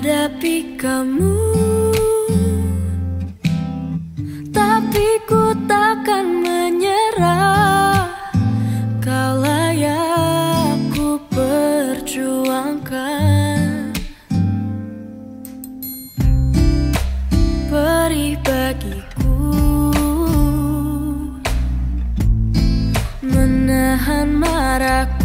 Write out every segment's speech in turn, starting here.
menghadapi kamu. Tapi ku takkan menyerah. Kau layak ku perjuangkan. Perih bagiku. Menahan marahku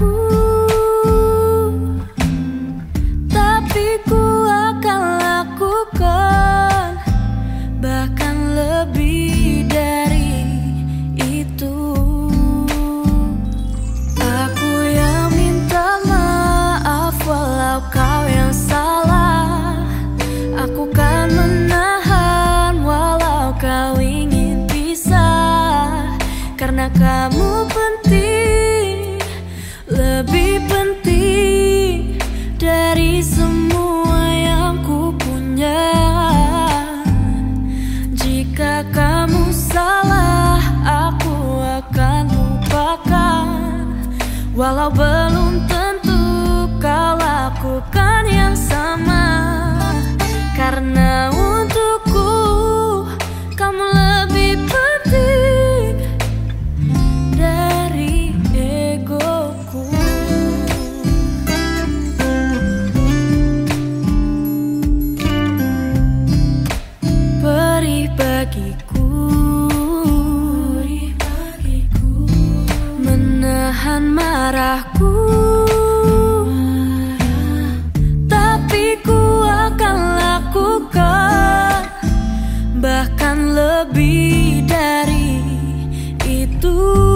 Walau belum tentu kau lakukan yang sama. Karena untukku kamu lebih penting dari egoku. Perih bagiku arahku Tapi ku akan lakukan Bahkan lebih dari itu.